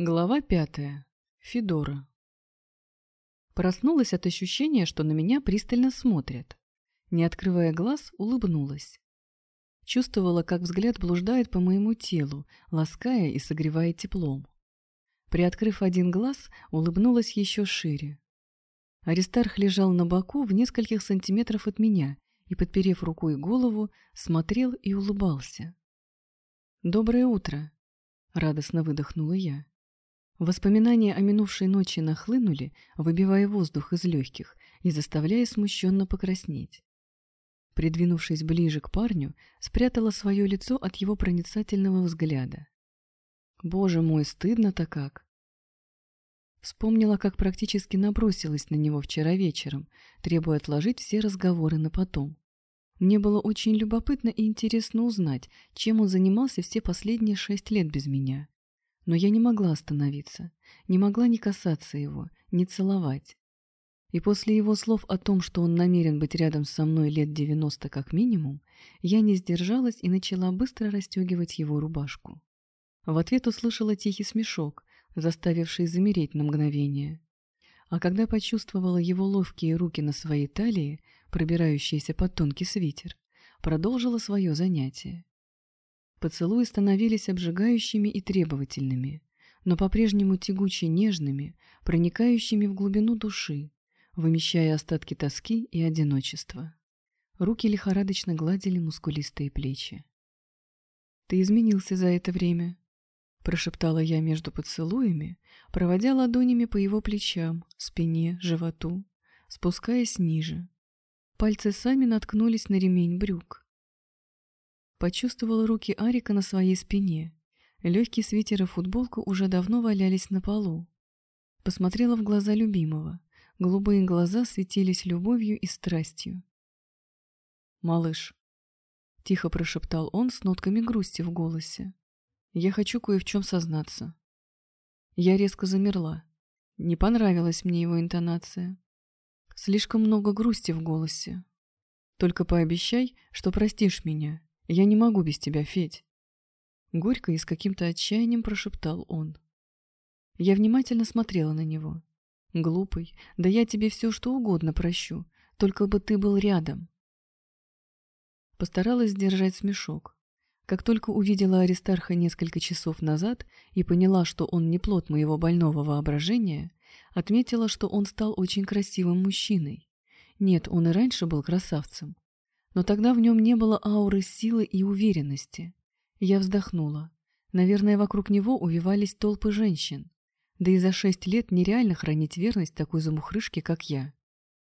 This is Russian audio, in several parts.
Глава пятая. Федора. Проснулась от ощущения, что на меня пристально смотрят. Не открывая глаз, улыбнулась. Чувствовала, как взгляд блуждает по моему телу, лаская и согревая теплом. Приоткрыв один глаз, улыбнулась еще шире. Аристарх лежал на боку в нескольких сантиметров от меня и, подперев рукой голову, смотрел и улыбался. «Доброе утро!» — радостно выдохнула я. Воспоминания о минувшей ночи нахлынули, выбивая воздух из легких и заставляя смущенно покраснеть. Придвинувшись ближе к парню, спрятала свое лицо от его проницательного взгляда. Боже мой, стыдно-то как! Вспомнила, как практически набросилась на него вчера вечером, требуя отложить все разговоры на потом. Мне было очень любопытно и интересно узнать, чем он занимался все последние шесть лет без меня. Но я не могла остановиться, не могла не касаться его, не целовать. И после его слов о том, что он намерен быть рядом со мной лет девяносто как минимум, я не сдержалась и начала быстро расстегивать его рубашку. В ответ услышала тихий смешок, заставивший замереть на мгновение. А когда почувствовала его ловкие руки на своей талии, пробирающиеся под тонкий свитер, продолжила свое занятие. Поцелуи становились обжигающими и требовательными, но по-прежнему тягуче нежными, проникающими в глубину души, вымещая остатки тоски и одиночества. Руки лихорадочно гладили мускулистые плечи. «Ты изменился за это время», — прошептала я между поцелуями, проводя ладонями по его плечам, спине, животу, спускаясь ниже. Пальцы сами наткнулись на ремень брюк. Почувствовала руки Арика на своей спине. Легкий свитер и футболка уже давно валялись на полу. Посмотрела в глаза любимого. Голубые глаза светились любовью и страстью. «Малыш», — тихо прошептал он с нотками грусти в голосе, — «я хочу кое в чем сознаться». Я резко замерла. Не понравилась мне его интонация. Слишком много грусти в голосе. Только пообещай, что простишь меня, я не могу без тебя, Федь. Горько и с каким-то отчаянием прошептал он. Я внимательно смотрела на него. Глупый, да я тебе все что угодно прощу, только бы ты был рядом. Постаралась сдержать смешок. Как только увидела Аристарха несколько часов назад и поняла, что он не плод моего больного воображения, отметила, что он стал очень красивым мужчиной. Нет, он и раньше был красавцем, но тогда в нем не было ауры силы и уверенности. Я вздохнула. Наверное, вокруг него увивались толпы женщин. Да и за шесть лет нереально хранить верность такой замухрышке, как я.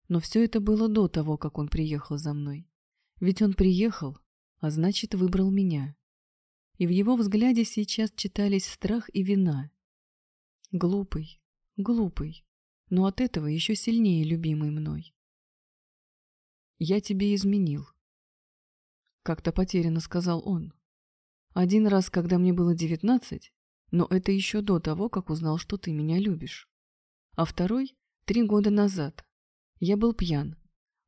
Но все это было до того, как он приехал за мной. Ведь он приехал, а значит, выбрал меня. И в его взгляде сейчас читались страх и вина. Глупый, глупый, но от этого еще сильнее любимый мной. «Я тебе изменил», — как-то потерянно сказал он. «Один раз, когда мне было девятнадцать, но это еще до того, как узнал, что ты меня любишь. А второй — три года назад. Я был пьян,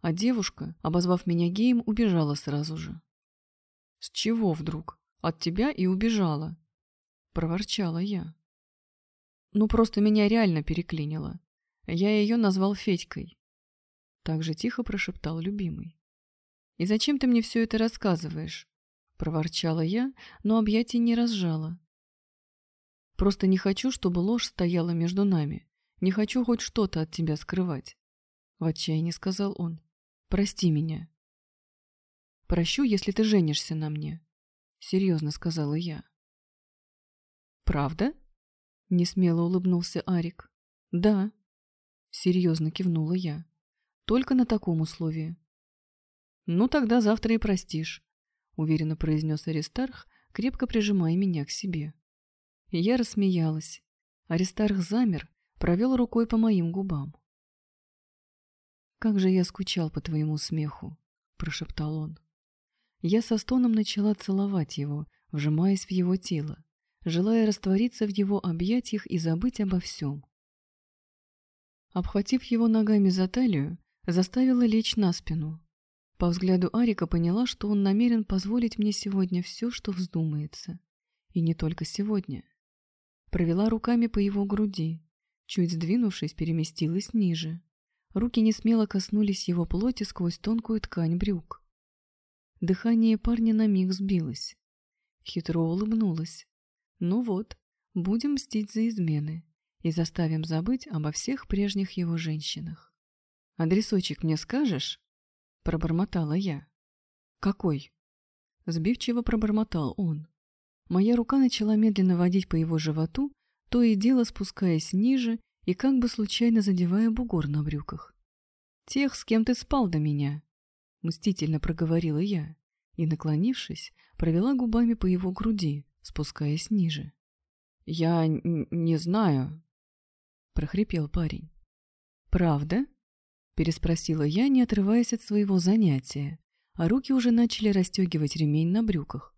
а девушка, обозвав меня геем, убежала сразу же». «С чего вдруг? От тебя и убежала?» — проворчала я. «Ну, просто меня реально переклинило. Я ее назвал Федькой. Так же тихо прошептал любимый. «И зачем ты мне все это рассказываешь?» Проворчала я, но объятий не разжала. «Просто не хочу, чтобы ложь стояла между нами. Не хочу хоть что-то от тебя скрывать», — в отчаянии сказал он. «Прости меня». «Прощу, если ты женишься на мне», — серьезно сказала я. «Правда?» — несмело улыбнулся Арик. «Да», — серьезно кивнула я. Только на таком условии. «Ну, тогда завтра и простишь», — уверенно произнес Аристарх, крепко прижимая меня к себе. Я рассмеялась. Аристарх замер, провел рукой по моим губам. «Как же я скучал по твоему смеху», — прошептал он. Я со стоном начала целовать его, вжимаясь в его тело, желая раствориться в его объятиях и забыть обо всем. Обхватив его ногами за талию, заставила лечь на спину. По взгляду Арика поняла, что он намерен позволить мне сегодня все, что вздумается. И не только сегодня. Провела руками по его груди. Чуть сдвинувшись, переместилась ниже. Руки не смело коснулись его плоти сквозь тонкую ткань брюк. Дыхание парня на миг сбилось. Хитро улыбнулась. Ну вот, будем мстить за измены и заставим забыть обо всех прежних его женщинах. «Адресочек мне скажешь?» — пробормотала я. «Какой?» — сбивчиво пробормотал он. Моя рука начала медленно водить по его животу, то и дело спускаясь ниже и как бы случайно задевая бугор на брюках. «Тех, с кем ты спал до меня», — мстительно проговорила я и, наклонившись, провела губами по его груди, спускаясь ниже. «Я не знаю», — прохрипел парень. «Правда?» — переспросила я, не отрываясь от своего занятия, а руки уже начали расстегивать ремень на брюках.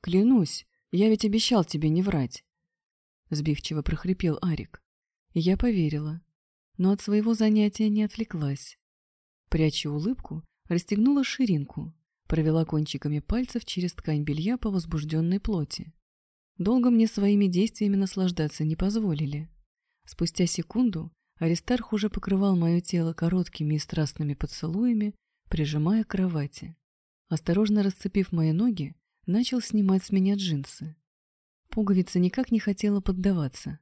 «Клянусь, я ведь обещал тебе не врать», — сбивчиво прохрипел Арик. Я поверила, но от своего занятия не отвлеклась. Пряча улыбку, расстегнула ширинку, провела кончиками пальцев через ткань белья по возбужденной плоти. Долго мне своими действиями наслаждаться не позволили. Спустя секунду Аристарх уже покрывал мое тело короткими и страстными поцелуями, прижимая к кровати. Осторожно расцепив мои ноги, начал снимать с меня джинсы. Пуговица никак не хотела поддаваться.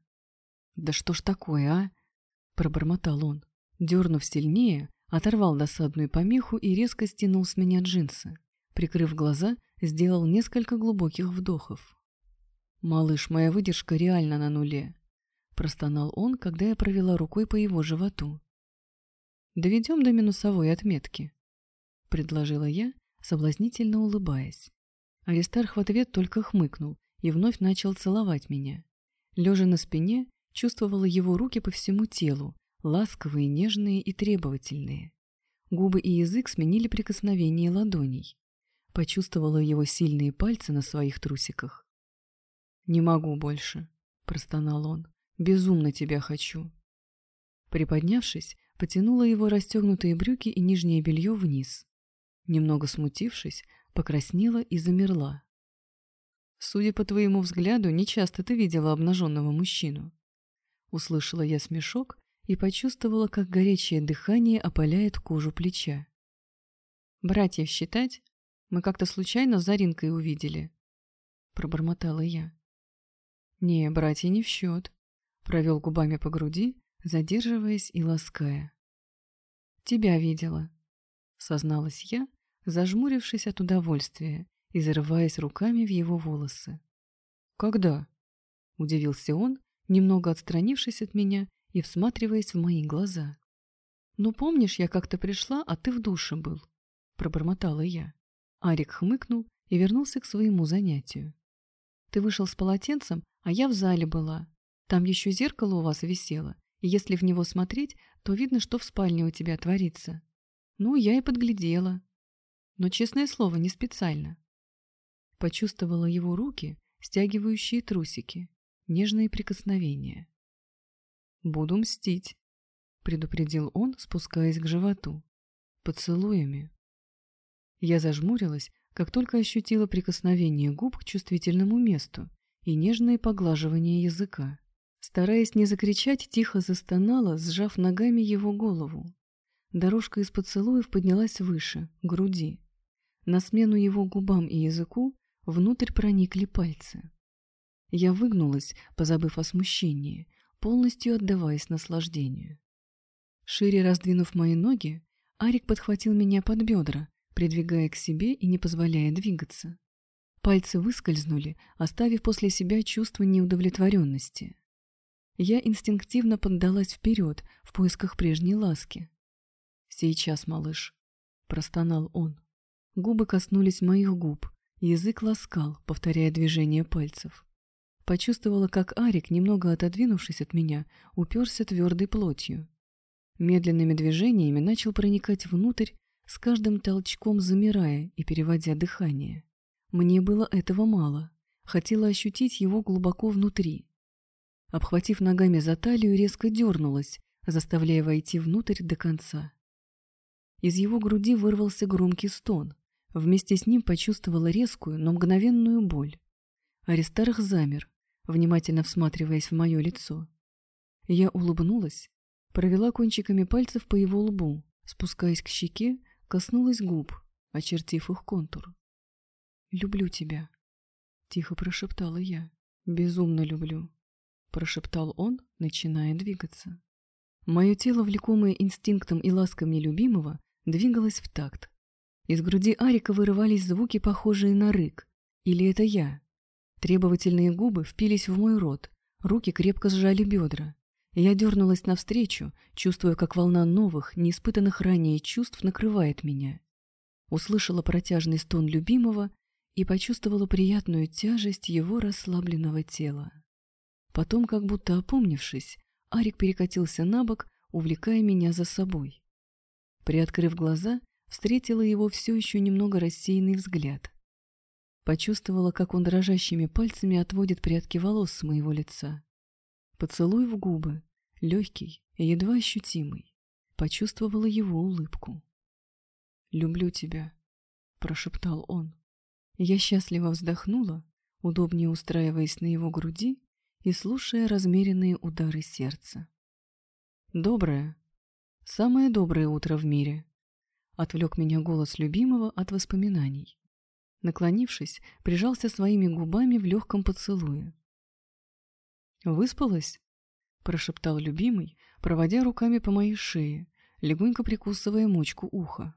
«Да что ж такое, а?» – пробормотал он. Дернув сильнее, оторвал досадную помеху и резко стянул с меня джинсы. Прикрыв глаза, сделал несколько глубоких вдохов. «Малыш, моя выдержка реально на нуле», – простонал он, когда я провела рукой по его животу. «Доведем до минусовой отметки», – предложила я, соблазнительно улыбаясь. Аристарх в ответ только хмыкнул и вновь начал целовать меня. Лежа на спине, чувствовала его руки по всему телу, ласковые, нежные и требовательные. Губы и язык сменили прикосновение ладоней. Почувствовала его сильные пальцы на своих трусиках. «Не могу больше», — простонал он. «Безумно тебя хочу». Приподнявшись, потянула его расстегнутые брюки и нижнее белье вниз. Немного смутившись, покраснела и замерла. «Судя по твоему взгляду, нечасто ты видела обнаженного мужчину». Услышала я смешок и почувствовала, как горячее дыхание опаляет кожу плеча. «Братьев считать? Мы как-то случайно с Заринкой увидели», — пробормотала я. «Не, братья не в счет», — провел губами по груди, задерживаясь и лаская. «Тебя видела», — созналась я, зажмурившись от удовольствия и зарываясь руками в его волосы. «Когда?» — удивился он, немного отстранившись от меня и всматриваясь в мои глаза. «Ну, помнишь, я как-то пришла, а ты в душе был?» – пробормотала я. Арик хмыкнул и вернулся к своему занятию. «Ты вышел с полотенцем, а я в зале была. Там еще зеркало у вас висело, и если в него смотреть, то видно, что в спальне у тебя творится. Ну, я и подглядела. Но, честное слово, не специально». Почувствовала его руки, стягивающие трусики, нежные прикосновения. «Буду мстить», — предупредил он, спускаясь к животу. «Поцелуями». Я зажмурилась, как только ощутила прикосновение губ к чувствительному месту и нежное поглаживание языка. Стараясь не закричать, тихо застонала, сжав ногами его голову. Дорожка из поцелуев поднялась выше, груди. На смену его губам и языку внутрь проникли пальцы. Я выгнулась, позабыв о смущении, полностью отдаваясь наслаждению. Шире раздвинув мои ноги, Арик подхватил меня под бедра, придвигая к себе и не позволяя двигаться. Пальцы выскользнули, оставив после себя чувство неудовлетворенности. Я инстинктивно поддалась вперед в поисках прежней ласки. «Сейчас, малыш», — простонал он. Губы коснулись моих губ, язык ласкал, повторяя движение пальцев. Почувствовала, как Арик, немного отодвинувшись от меня, уперся твердой плотью. Медленными движениями начал проникать внутрь, с каждым толчком замирая и переводя дыхание. Мне было этого мало. Хотела ощутить его глубоко внутри. Обхватив ногами за талию, резко дернулась, заставляя войти внутрь до конца. Из его груди вырвался громкий стон. Вместе с ним почувствовала резкую, но мгновенную боль. Аристарх замер, внимательно всматриваясь в мое лицо. Я улыбнулась, провела кончиками пальцев по его лбу, спускаясь к щеке, коснулась губ, очертив их контур. «Люблю тебя», — тихо прошептала я. «Безумно люблю», — прошептал он, начиная двигаться. Мое тело, влекомое инстинктом и ласками любимого, двигалось в такт. Из груди Арика вырывались звуки, похожие на рык. Или это я? Требовательные губы впились в мой рот, руки крепко сжали бедра. Я дернулась навстречу, чувствуя, как волна новых, неиспытанных ранее чувств накрывает меня. Услышала протяжный стон любимого и почувствовала приятную тяжесть его расслабленного тела. Потом, как будто опомнившись, Арик перекатился на бок, увлекая меня за собой. Приоткрыв глаза, встретила его все еще немного рассеянный взгляд. Почувствовала, как он дрожащими пальцами отводит прядки волос с моего лица. Поцелуй в губы, легкий и едва ощутимый. Почувствовала его улыбку. «Люблю тебя», — прошептал он. Я счастливо вздохнула, удобнее устраиваясь на его груди и слушая размеренные удары сердца. «Доброе, самое доброе утро в мире», — отвлек меня голос любимого от воспоминаний. Наклонившись, прижался своими губами в легком поцелуе. «Выспалась?» — прошептал любимый, проводя руками по моей шее, легонько прикусывая мочку уха.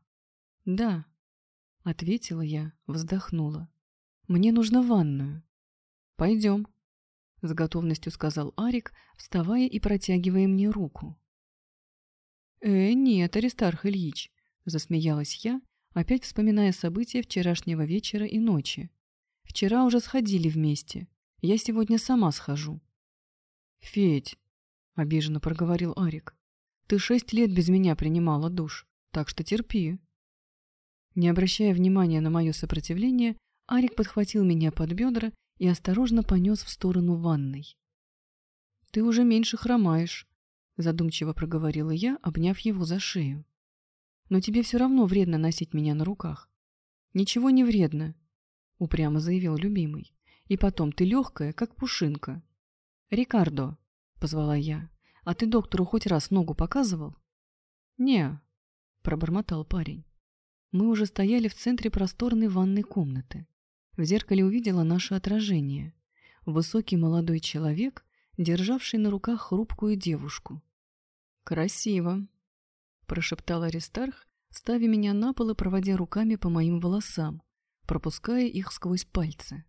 «Да», — ответила я, вздохнула. «Мне нужно ванную». «Пойдем», с готовностью сказал Арик, вставая и протягивая мне руку. «Э, нет, Аристарх Ильич», — засмеялась я, опять вспоминая события вчерашнего вечера и ночи. «Вчера уже сходили вместе. Я сегодня сама схожу». «Федь», — обиженно проговорил Арик, — «ты шесть лет без меня принимала душ, так что терпи». Не обращая внимания на мое сопротивление, Арик подхватил меня под бедра и осторожно понес в сторону ванной. «Ты уже меньше хромаешь», — задумчиво проговорила я, обняв его за шею. «Но тебе все равно вредно носить меня на руках». «Ничего не вредно», — упрямо заявил любимый. «И потом, ты легкая, как пушинка». «Рикардо», — позвала я, — «а ты доктору хоть раз ногу показывал?» «Не», — пробормотал парень. Мы уже стояли в центре просторной ванной комнаты. В зеркале увидела наше отражение. Высокий молодой человек, державший на руках хрупкую девушку. «Красиво», — прошептал Аристарх, ставя меня на пол и проводя руками по моим волосам, пропуская их сквозь пальцы.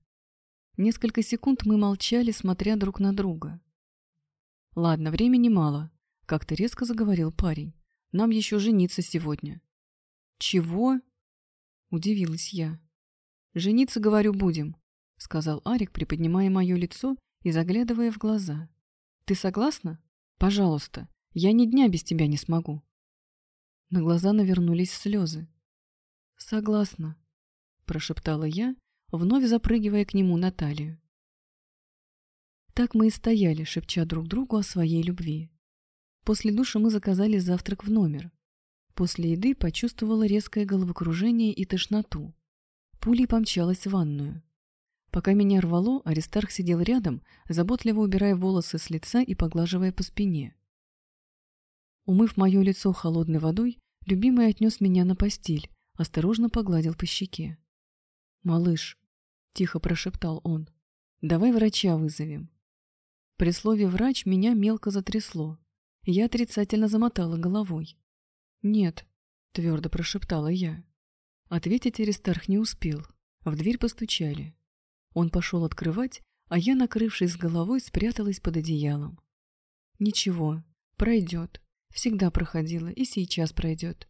Несколько секунд мы молчали, смотря друг на друга. «Ладно, времени мало», — как-то резко заговорил парень. «Нам еще жениться сегодня». «Чего?» — удивилась я. «Жениться, говорю, будем», — сказал Арик, приподнимая мое лицо и заглядывая в глаза. «Ты согласна? Пожалуйста, я ни дня без тебя не смогу». На глаза навернулись слезы. «Согласна», — прошептала я, вновь запрыгивая к нему на талию. Так мы и стояли, шепча друг другу о своей любви. После душа мы заказали завтрак в номер. После еды почувствовала резкое головокружение и тошноту. Пулей помчалась в ванную. Пока меня рвало, Аристарх сидел рядом, заботливо убирая волосы с лица и поглаживая по спине. Умыв мое лицо холодной водой, любимый отнес меня на постель, осторожно погладил по щеке. «Малыш», — тихо прошептал он, — «давай врача вызовем». При слове «врач» меня мелко затрясло. Я отрицательно замотала головой. «Нет», — твердо прошептала я. Ответить Аристарх не успел. В дверь постучали. Он пошел открывать, а я, накрывшись головой, спряталась под одеялом. Ничего, пройдет. Всегда проходила и сейчас пройдет.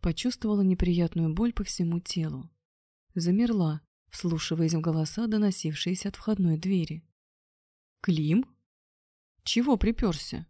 Почувствовала неприятную боль по всему телу. Замерла, вслушиваясь в голоса, доносившиеся от входной двери. «Клим? Чего приперся?»